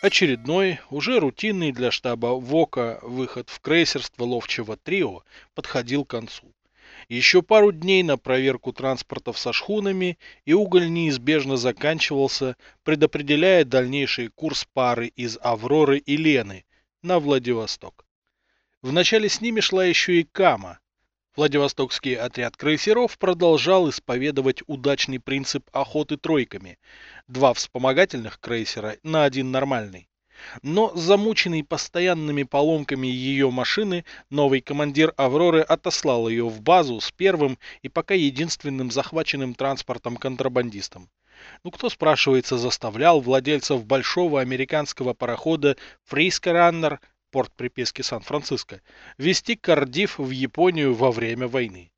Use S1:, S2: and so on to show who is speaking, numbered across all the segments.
S1: Очередной, уже рутинный для штаба ВОКа выход в крейсерство ловчего трио подходил к концу. Еще пару дней на проверку транспортов со шхунами, и уголь неизбежно заканчивался, предопределяя дальнейший курс пары из Авроры и Лены на Владивосток. Вначале с ними шла еще и Кама. Владивостокский отряд крейсеров продолжал исповедовать удачный принцип охоты тройками. Два вспомогательных крейсера на один нормальный. Но замученный постоянными поломками ее машины, новый командир «Авроры» отослал ее в базу с первым и пока единственным захваченным транспортом-контрабандистом. Ну кто, спрашивается, заставлял владельцев большого американского парохода «Фриско Раннер» порт приписки Сан-Франциско, вести Кардив в Японию во время войны.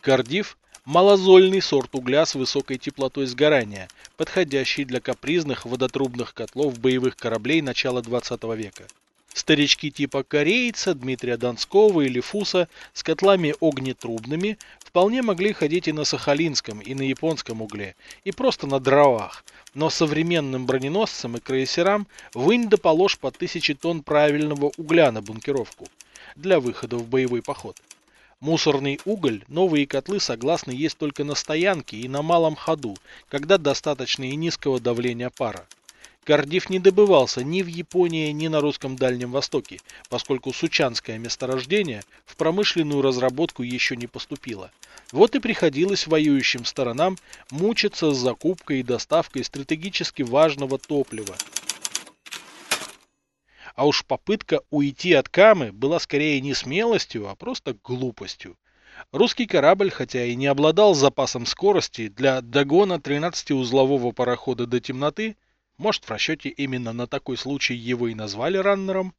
S1: Кардив малозольный сорт угля с высокой теплотой сгорания, подходящий для капризных водотрубных котлов боевых кораблей начала 20 века. Старички типа корейца, Дмитрия Донского или Фуса с котлами огнетрубными вполне могли ходить и на сахалинском, и на японском угле, и просто на дровах, но современным броненосцам и крейсерам вынь да положь по тысяче тонн правильного угля на бункеровку для выхода в боевой поход. Мусорный уголь новые котлы согласны есть только на стоянке и на малом ходу, когда достаточно и низкого давления пара. Кардив не добывался ни в Японии, ни на русском Дальнем Востоке, поскольку сучанское месторождение в промышленную разработку еще не поступило. Вот и приходилось воюющим сторонам мучиться с закупкой и доставкой стратегически важного топлива. А уж попытка уйти от Камы была скорее не смелостью, а просто глупостью. Русский корабль, хотя и не обладал запасом скорости для догона 13-узлового парохода до темноты, может в расчете именно на такой случай его и назвали раннером,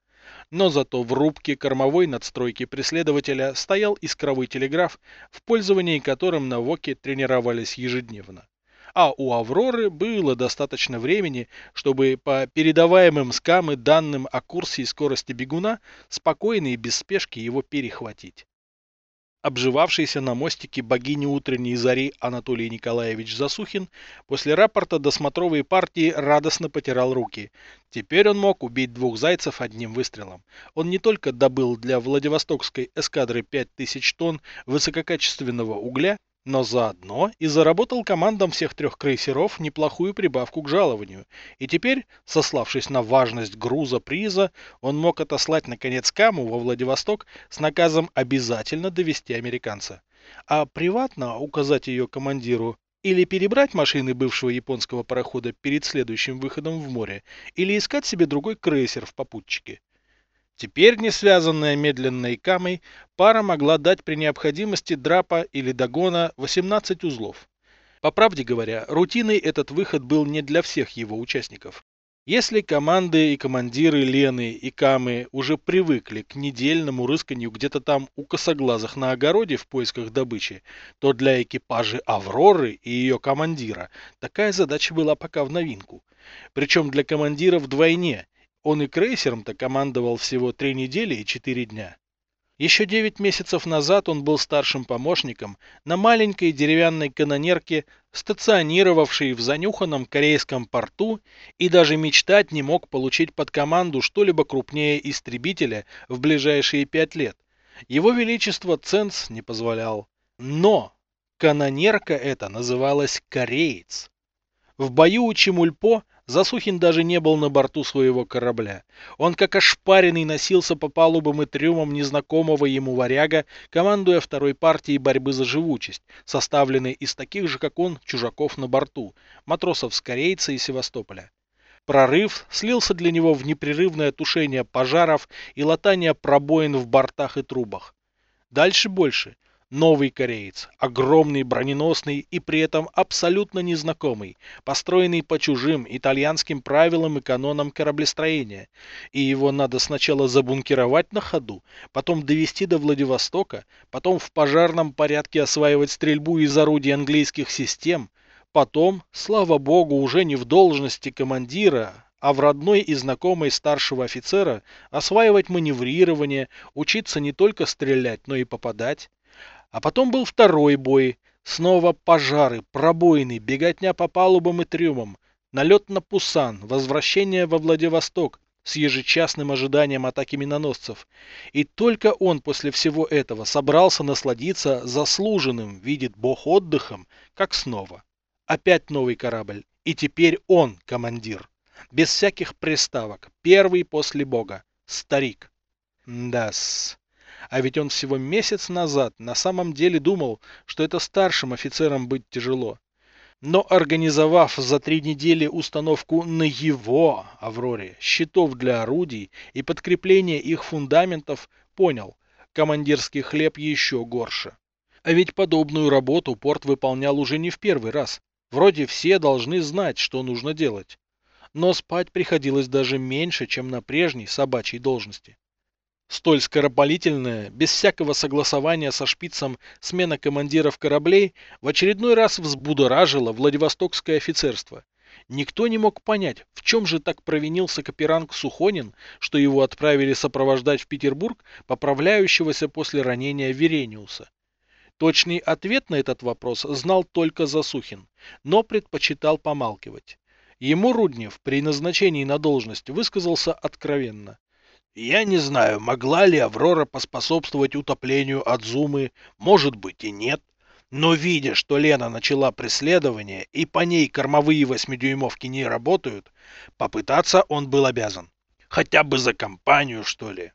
S1: но зато в рубке кормовой надстройки преследователя стоял искровой телеграф, в пользовании которым на ВОКе тренировались ежедневно а у Авроры было достаточно времени, чтобы по передаваемым с Камы данным о курсе и скорости бегуна спокойно и без спешки его перехватить. Обживавшийся на мостике богини утренней зари Анатолий Николаевич Засухин после рапорта досмотровой партии радостно потирал руки. Теперь он мог убить двух зайцев одним выстрелом. Он не только добыл для Владивостокской эскадры 5000 тонн высококачественного угля, но заодно и заработал командам всех трех крейсеров неплохую прибавку к жалованию, и теперь, сославшись на важность груза приза, он мог отослать наконец Каму во Владивосток с наказом обязательно довести американца, а приватно указать ее командиру или перебрать машины бывшего японского парохода перед следующим выходом в море, или искать себе другой крейсер в попутчике. Теперь, не связанная медленной камой, пара могла дать при необходимости драпа или догона 18 узлов. По правде говоря, рутиной этот выход был не для всех его участников. Если команды и командиры Лены и Камы уже привыкли к недельному рысканию где-то там у косоглазых на огороде в поисках добычи, то для экипажа Авроры и ее командира такая задача была пока в новинку. Причем для командира вдвойне – он и крейсером-то командовал всего три недели и четыре дня. Еще девять месяцев назад он был старшим помощником на маленькой деревянной канонерке, стационировавшей в занюханном корейском порту и даже мечтать не мог получить под команду что-либо крупнее истребителя в ближайшие пять лет. Его Величество Ценс не позволял. Но канонерка эта называлась «Кореец». В бою у Чемульпо Засухин даже не был на борту своего корабля. Он как ошпаренный носился по палубам и трюмам незнакомого ему варяга, командуя второй партией борьбы за живучесть, составленной из таких же, как он, чужаков на борту, матросов с Корейца и Севастополя. Прорыв слился для него в непрерывное тушение пожаров и латание пробоин в бортах и трубах. Дальше больше – Новый кореец, огромный, броненосный и при этом абсолютно незнакомый, построенный по чужим итальянским правилам и канонам кораблестроения. И его надо сначала забункировать на ходу, потом довести до Владивостока, потом в пожарном порядке осваивать стрельбу из орудий английских систем, потом, слава богу, уже не в должности командира, а в родной и знакомой старшего офицера осваивать маневрирование, учиться не только стрелять, но и попадать. А потом был второй бой. Снова пожары, пробоины, беготня по палубам и трюмам. Налет на Пусан, возвращение во Владивосток с ежечасным ожиданием атаки миноносцев. И только он после всего этого собрался насладиться заслуженным, видит бог, отдыхом, как снова. Опять новый корабль. И теперь он командир. Без всяких приставок. Первый после бога. Старик. Да-с. А ведь он всего месяц назад на самом деле думал, что это старшим офицерам быть тяжело. Но организовав за три недели установку на его, Авроре, щитов для орудий и подкрепление их фундаментов, понял, командирский хлеб еще горше. А ведь подобную работу порт выполнял уже не в первый раз. Вроде все должны знать, что нужно делать. Но спать приходилось даже меньше, чем на прежней собачьей должности. Столь скоропалительная, без всякого согласования со шпицем смена командиров кораблей в очередной раз взбудоражила Владивостокское офицерство. Никто не мог понять, в чем же так провинился Каперанг Сухонин, что его отправили сопровождать в Петербург поправляющегося после ранения Верениуса. Точный ответ на этот вопрос знал только Засухин, но предпочитал помалкивать. Ему Руднев при назначении на должность высказался откровенно. Я не знаю, могла ли Аврора поспособствовать утоплению Адзумы, может быть и нет. Но видя, что Лена начала преследование и по ней кормовые восьмидюймовки не работают, попытаться он был обязан. Хотя бы за компанию, что ли.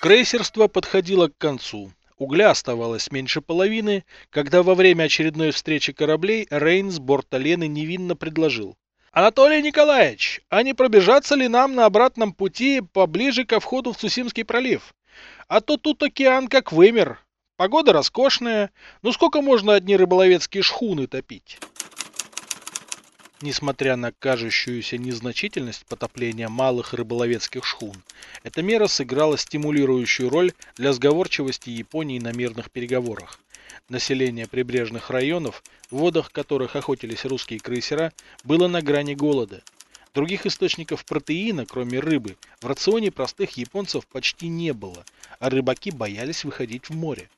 S1: Крейсерство подходило к концу. Угля оставалось меньше половины, когда во время очередной встречи кораблей Рейн с борта Лены невинно предложил. Анатолий Николаевич, а не пробежаться ли нам на обратном пути поближе ко входу в Цусимский пролив? А то тут океан как вымер. Погода роскошная. Ну сколько можно одни рыболовецкие шхуны топить? Несмотря на кажущуюся незначительность потопления малых рыболовецких шхун, эта мера сыграла стимулирующую роль для сговорчивости Японии на мирных переговорах. Население прибрежных районов, в водах которых охотились русские крейсера, было на грани голода. Других источников протеина, кроме рыбы, в рационе простых японцев почти не было, а рыбаки боялись выходить в море.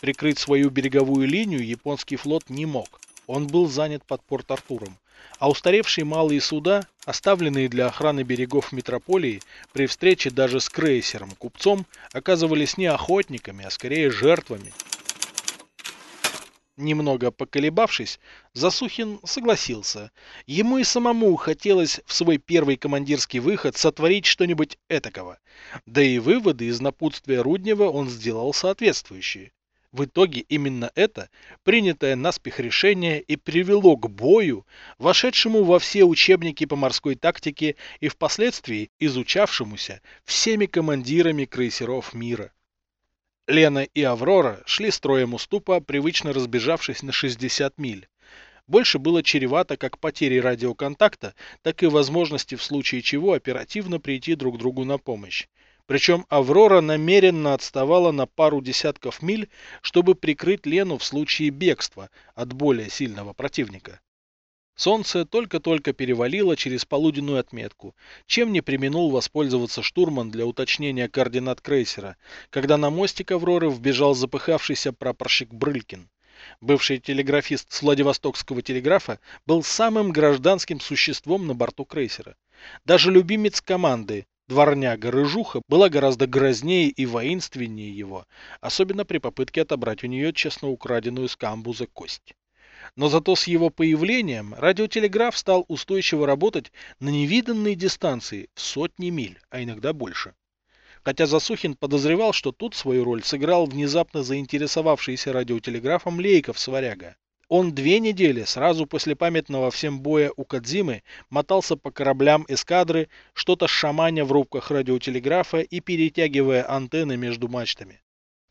S1: Прикрыть свою береговую линию японский флот не мог. Он был занят под Порт-Артуром. А устаревшие малые суда, оставленные для охраны берегов метрополии, при встрече даже с крейсером-купцом, оказывались не охотниками, а скорее жертвами. Немного поколебавшись, Засухин согласился. Ему и самому хотелось в свой первый командирский выход сотворить что-нибудь этакого. Да и выводы из напутствия Руднева он сделал соответствующие. В итоге именно это, принятое наспех решение, и привело к бою, вошедшему во все учебники по морской тактике и впоследствии изучавшемуся всеми командирами крейсеров мира. Лена и Аврора шли строем уступа, привычно разбежавшись на 60 миль. Больше было чревато как потери радиоконтакта, так и возможности в случае чего оперативно прийти друг другу на помощь. Причем Аврора намеренно отставала на пару десятков миль, чтобы прикрыть Лену в случае бегства от более сильного противника. Солнце только-только перевалило через полуденную отметку, чем не применул воспользоваться штурман для уточнения координат крейсера, когда на мостик Авроры вбежал запыхавшийся прапорщик Брылькин. Бывший телеграфист с Владивостокского телеграфа был самым гражданским существом на борту крейсера. Даже любимец команды, дворняга Рыжуха, была гораздо грознее и воинственнее его, особенно при попытке отобрать у нее честно украденную с камбуза кость. Но зато с его появлением радиотелеграф стал устойчиво работать на невиданной дистанции в сотни миль, а иногда больше. Хотя Засухин подозревал, что тут свою роль сыграл внезапно заинтересовавшийся радиотелеграфом Лейков Сваряга. Он две недели сразу после памятного всем боя у Кадзимы мотался по кораблям эскадры, что-то шаманя в рубках радиотелеграфа и перетягивая антенны между мачтами.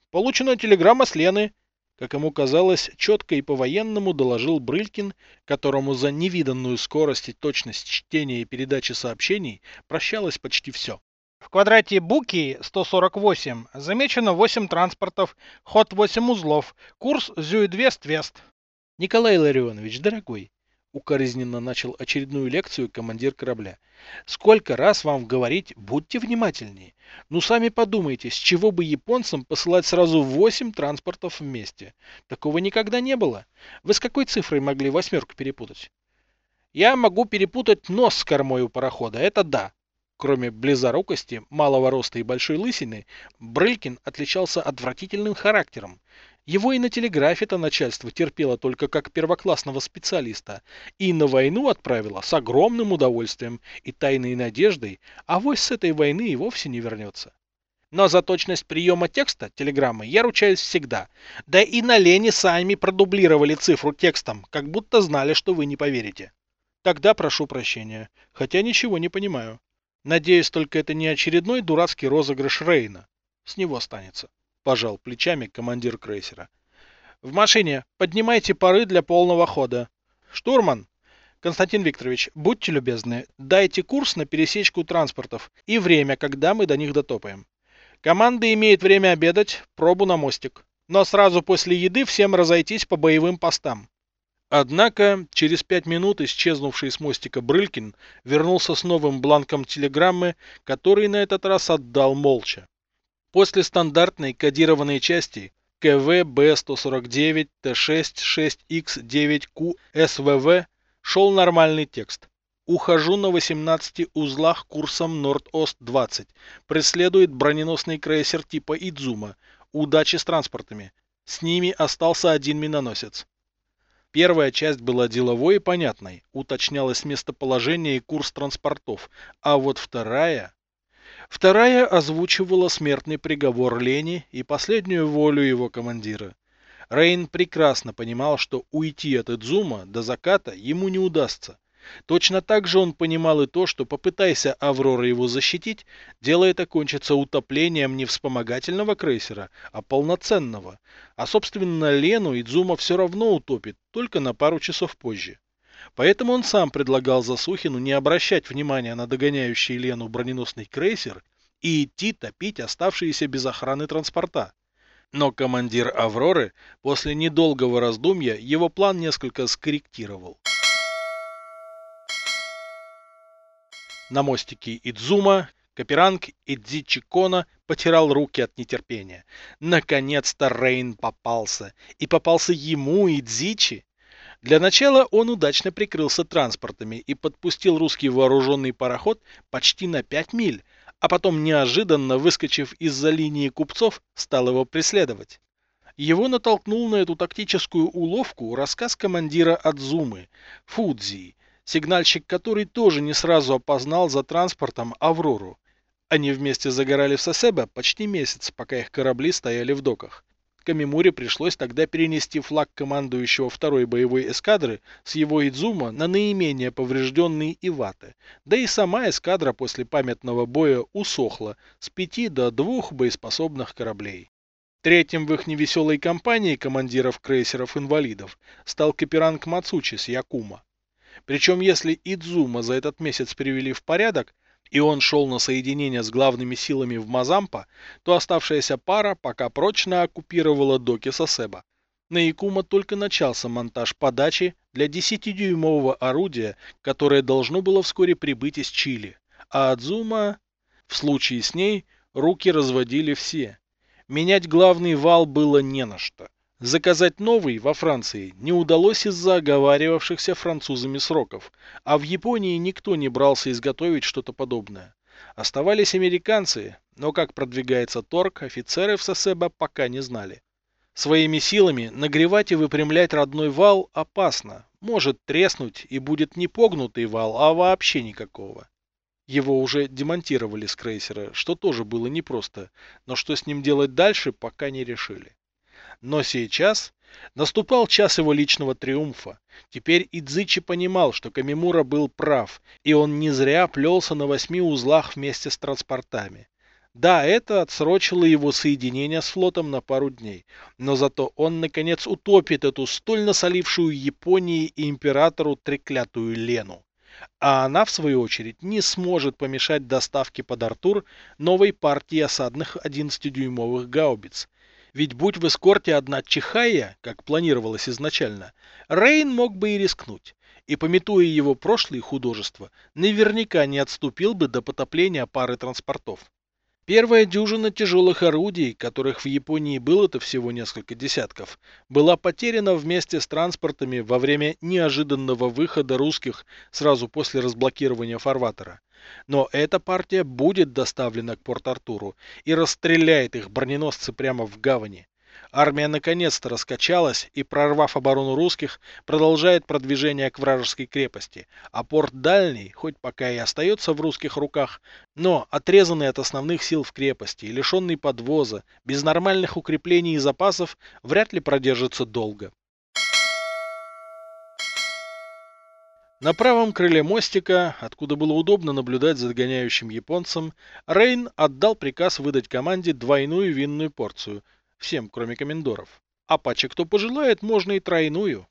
S1: «Получена телеграмма с Лены», как ему казалось, четко и по-военному доложил Брылькин, которому за невиданную скорость и точность чтения и передачи сообщений прощалось почти все. В квадрате Буки 148 замечено 8 транспортов, ход 8 узлов, курс Зюидвест-Вест. Николай Ларионович, дорогой, Укоризненно начал очередную лекцию командир корабля. Сколько раз вам говорить, будьте внимательнее. Ну сами подумайте, с чего бы японцам посылать сразу восемь транспортов вместе? Такого никогда не было. Вы с какой цифрой могли восьмерку перепутать? Я могу перепутать нос с кормой у парохода, это да. Кроме близорукости, малого роста и большой лысины, Брылькин отличался отвратительным характером. Его и на телеграфе-то начальство терпело только как первоклассного специалиста, и на войну отправило с огромным удовольствием и тайной надеждой, а вось с этой войны и вовсе не вернется. Но за точность приема текста телеграммы я ручаюсь всегда. Да и на Лене сами продублировали цифру текстом, как будто знали, что вы не поверите. Тогда прошу прощения, хотя ничего не понимаю. Надеюсь, только это не очередной дурацкий розыгрыш Рейна. С него останется. Пожал плечами командир крейсера. В машине. Поднимайте пары для полного хода. Штурман. Константин Викторович, будьте любезны, дайте курс на пересечку транспортов и время, когда мы до них дотопаем. Команда имеет время обедать, пробу на мостик. Но сразу после еды всем разойтись по боевым постам. Однако, через пять минут исчезнувший с мостика Брылькин вернулся с новым бланком телеграммы, который на этот раз отдал молча. После стандартной кодированной части КВ Б149 Т6 6Х9Q СВВ шел нормальный текст. Ухожу на 18 узлах курсом Норд-Ост-20. Преследует броненосный крейсер типа Идзума. Удачи с транспортами. С ними остался один миноносец. Первая часть была деловой и понятной, уточнялось местоположение и курс транспортов, а вот вторая... Вторая озвучивала смертный приговор Лени и последнюю волю его командира. Рейн прекрасно понимал, что уйти от Идзума до заката ему не удастся. Точно так же он понимал и то, что попытайся Аврора его защитить, дело это кончится утоплением не вспомогательного крейсера, а полноценного. А собственно Лену Идзума все равно утопит, только на пару часов позже. Поэтому он сам предлагал Засухину не обращать внимания на догоняющий Лену броненосный крейсер и идти топить оставшиеся без охраны транспорта. Но командир Авроры после недолгого раздумья его план несколько скорректировал. На мостике Идзума Каперанг Идзичи Кона потирал руки от нетерпения. Наконец-то Рейн попался. И попался ему, Идзичи. Для начала он удачно прикрылся транспортами и подпустил русский вооруженный пароход почти на 5 миль, а потом неожиданно, выскочив из-за линии купцов, стал его преследовать. Его натолкнул на эту тактическую уловку рассказ командира Адзумы, Фудзи, сигнальщик который тоже не сразу опознал за транспортом Аврору. Они вместе загорали в Сосебе почти месяц, пока их корабли стояли в доках. Камимуре пришлось тогда перенести флаг командующего второй боевой эскадры с его Идзума на наименее поврежденные Иваты, да и сама эскадра после памятного боя усохла с пяти до двух боеспособных кораблей. Третьим в их невеселой компании командиров крейсеров-инвалидов стал Каперанг Мацучи с Якума. Причем если Идзума за этот месяц привели в порядок, и он шел на соединение с главными силами в Мазампа, то оставшаяся пара пока прочно оккупировала доки Сосеба. На Якума только начался монтаж подачи для 10-дюймового орудия, которое должно было вскоре прибыть из Чили. А Адзума... В случае с ней руки разводили все. Менять главный вал было не на что. Заказать новый во Франции не удалось из-за оговаривавшихся французами сроков, а в Японии никто не брался изготовить что-то подобное. Оставались американцы, но как продвигается торг, офицеры в Сосеба пока не знали. Своими силами нагревать и выпрямлять родной вал опасно. Может треснуть и будет не погнутый вал, а вообще никакого. Его уже демонтировали с крейсера, что тоже было непросто, но что с ним делать дальше, пока не решили. Но сейчас наступал час его личного триумфа. Теперь Идзичи понимал, что Камимура был прав, и он не зря плелся на восьми узлах вместе с транспортами. Да, это отсрочило его соединение с флотом на пару дней, но зато он, наконец, утопит эту столь насолившую Японии и императору треклятую Лену. А она, в свою очередь, не сможет помешать доставке под Артур новой партии осадных 11-дюймовых гаубиц, ведь будь в эскорте одна Чихая, как планировалось изначально, Рейн мог бы и рискнуть. и, пометуя его прошлые художества, наверняка не отступил бы до потопления пары транспортов. Первая дюжина тяжелых орудий, которых в Японии было-то всего несколько десятков, была потеряна вместе с транспортами во время неожиданного выхода русских сразу после разблокирования фарватера. Но эта партия будет доставлена к Порт-Артуру и расстреляет их броненосцы прямо в гавани. Армия наконец-то раскачалась и, прорвав оборону русских, продолжает продвижение к вражеской крепости, а порт Дальний, хоть пока и остается в русских руках, но отрезанный от основных сил в крепости лишенный подвоза, без нормальных укреплений и запасов, вряд ли продержится долго. На правом крыле мостика, откуда было удобно наблюдать за догоняющим японцем, Рейн отдал приказ выдать команде двойную винную порцию – всем, кроме комендоров. А паче кто пожелает, можно и тройную.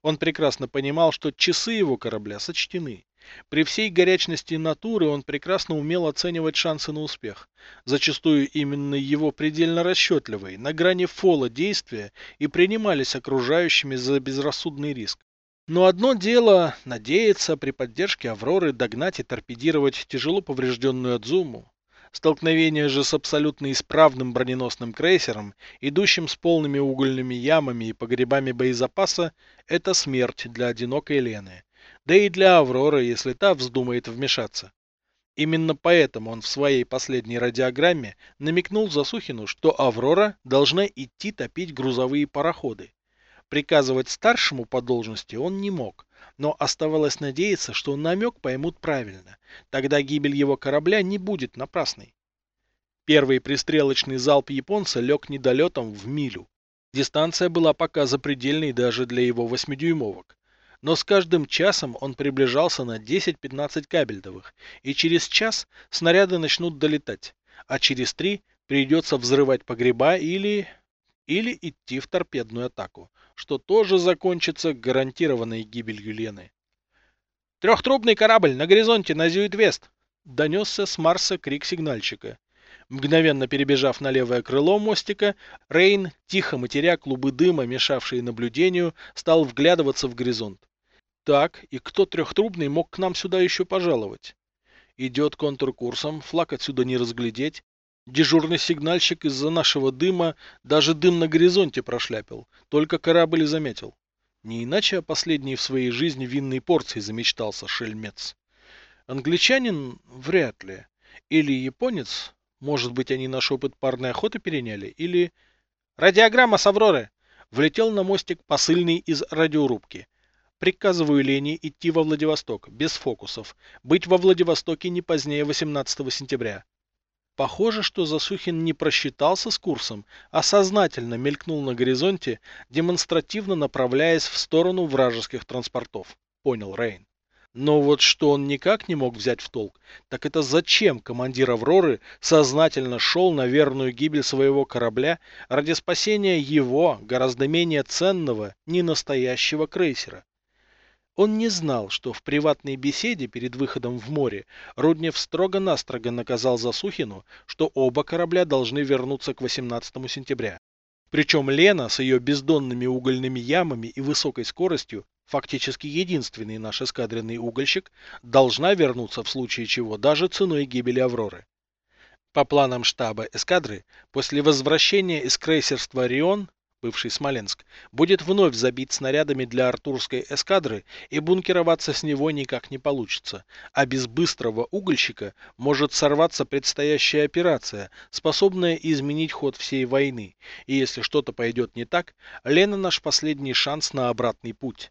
S1: Он прекрасно понимал, что часы его корабля сочтены. При всей горячности натуры он прекрасно умел оценивать шансы на успех. Зачастую именно его предельно расчетливые, на грани фола действия и принимались окружающими за безрассудный риск. Но одно дело надеяться при поддержке Авроры догнать и торпедировать тяжело поврежденную Адзуму, Столкновение же с абсолютно исправным броненосным крейсером, идущим с полными угольными ямами и погребами боезапаса, это смерть для одинокой Лены. Да и для Авроры, если та вздумает вмешаться. Именно поэтому он в своей последней радиограмме намекнул Засухину, что Аврора должна идти топить грузовые пароходы. Приказывать старшему по должности он не мог, но оставалось надеяться, что намек поймут правильно. Тогда гибель его корабля не будет напрасной. Первый пристрелочный залп японца лег недолетом в милю. Дистанция была пока запредельной даже для его восьмидюймовок. Но с каждым часом он приближался на 10-15 кабельдовых, и через час снаряды начнут долетать, а через три придется взрывать погреба или... или идти в торпедную атаку что тоже закончится гарантированной гибелью Лены. «Трехтрубный корабль на горизонте на Зюит-Вест!» — донесся с Марса крик сигнальщика. Мгновенно перебежав на левое крыло мостика, Рейн, тихо матеря клубы дыма, мешавшие наблюдению, стал вглядываться в горизонт. Так, и кто трехтрубный мог к нам сюда еще пожаловать? Идет контркурсом, флаг отсюда не разглядеть, Дежурный сигнальщик из-за нашего дыма даже дым на горизонте прошляпил, только корабль и заметил. Не иначе о последней в своей жизни винной порции замечтался шельмец. Англичанин вряд ли. Или японец, может быть, они наш опыт парной охоты переняли, или... Радиограмма с Авроры! Влетел на мостик посыльный из радиорубки. Приказываю Лене идти во Владивосток, без фокусов. Быть во Владивостоке не позднее 18 сентября. Похоже, что Засухин не просчитался с курсом, а сознательно мелькнул на горизонте, демонстративно направляясь в сторону вражеских транспортов. Понял Рейн. Но вот что он никак не мог взять в толк, так это зачем командир «Авроры» сознательно шел на верную гибель своего корабля ради спасения его, гораздо менее ценного, ненастоящего крейсера. Он не знал, что в приватной беседе перед выходом в море Руднев строго-настрого наказал Засухину, что оба корабля должны вернуться к 18 сентября. Причем Лена с ее бездонными угольными ямами и высокой скоростью, фактически единственный наш эскадренный угольщик, должна вернуться в случае чего даже ценой гибели Авроры. По планам штаба эскадры, после возвращения из крейсерства «Орион» бывший Смоленск, будет вновь забит снарядами для артурской эскадры, и бункероваться с него никак не получится. А без быстрого угольщика может сорваться предстоящая операция, способная изменить ход всей войны. И если что-то пойдет не так, Лена наш последний шанс на обратный путь.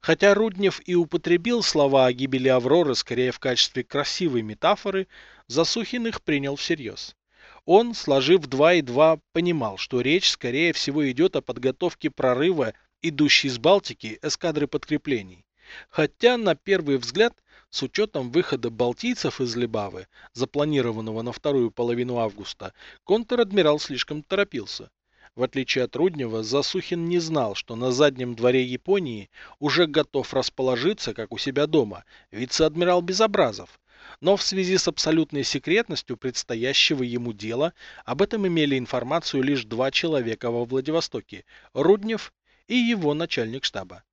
S1: Хотя Руднев и употребил слова о гибели Авроры скорее в качестве красивой метафоры, Засухин их принял всерьез. Он, сложив два и два, понимал, что речь, скорее всего, идет о подготовке прорыва, идущей с Балтики, эскадры подкреплений. Хотя, на первый взгляд, с учетом выхода балтийцев из Либавы, запланированного на вторую половину августа, контр-адмирал слишком торопился. В отличие от Руднева, Засухин не знал, что на заднем дворе Японии уже готов расположиться, как у себя дома, вице-адмирал Безобразов, но в связи с абсолютной секретностью предстоящего ему дела об этом имели информацию лишь два человека во Владивостоке – Руднев и его начальник штаба.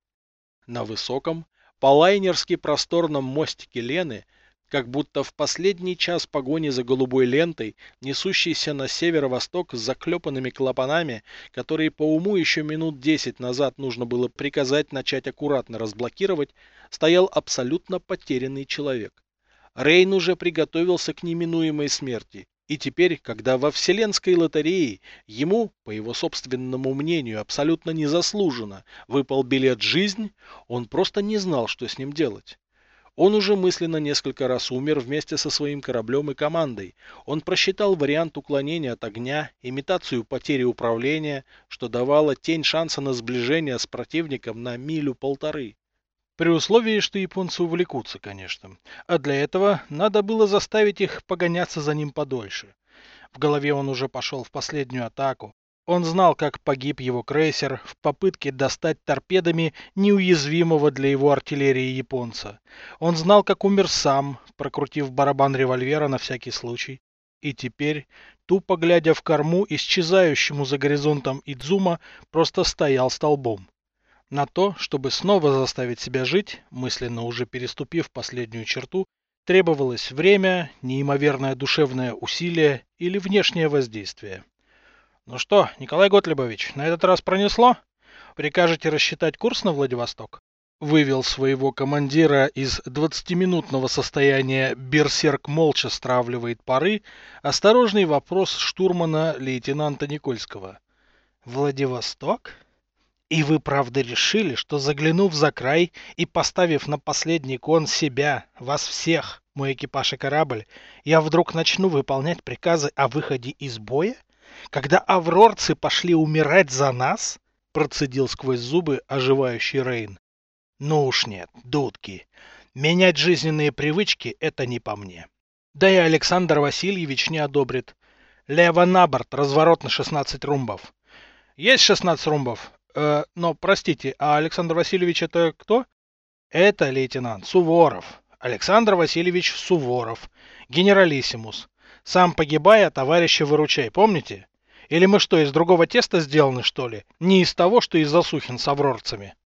S1: На высоком, По лайнерски просторном мостике Лены, как будто в последний час погони за голубой лентой, несущейся на северо-восток с заклепанными клапанами, которые по уму еще минут десять назад нужно было приказать начать аккуратно разблокировать, стоял абсолютно потерянный человек. Рейн уже приготовился к неминуемой смерти, и теперь, когда во вселенской лотерее ему, по его собственному мнению, абсолютно незаслуженно выпал билет «Жизнь», он просто не знал, что с ним делать. Он уже мысленно несколько раз умер вместе со своим кораблем и командой. Он просчитал вариант уклонения от огня, имитацию потери управления, что давало тень шанса на сближение с противником на милю-полторы. При условии, что японцы увлекутся, конечно. А для этого надо было заставить их погоняться за ним подольше. В голове он уже пошел в последнюю атаку. Он знал, как погиб его крейсер в попытке достать торпедами неуязвимого для его артиллерии японца. Он знал, как умер сам, прокрутив барабан револьвера на всякий случай. И теперь, тупо глядя в корму, исчезающему за горизонтом Идзума, просто стоял столбом. На то, чтобы снова заставить себя жить, мысленно уже переступив последнюю черту, требовалось время, неимоверное душевное усилие или внешнее воздействие. Ну что, Николай Готлебович, на этот раз пронесло? Прикажете рассчитать курс на Владивосток? Вывел своего командира из 20-минутного состояния «Берсерк молча стравливает пары» осторожный вопрос штурмана лейтенанта Никольского. «Владивосток?» И вы правда решили, что заглянув за край и поставив на последний кон себя, вас всех, мой экипаж и корабль, я вдруг начну выполнять приказы о выходе из боя? Когда аврорцы пошли умирать за нас? Процедил сквозь зубы оживающий Рейн. Ну уж нет, дудки. Менять жизненные привычки – это не по мне. Да и Александр Васильевич не одобрит. Лево на борт, разворот на 16 румбов. Есть 16 румбов? Э, но, простите, а Александр Васильевич это кто? Это лейтенант Суворов. Александр Васильевич Суворов. Генералиссимус. Сам погибая, товарища выручай, помните? Или мы что, из другого теста сделаны, что ли? Не из того, что из засухин с аврорцами?